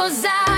Jose.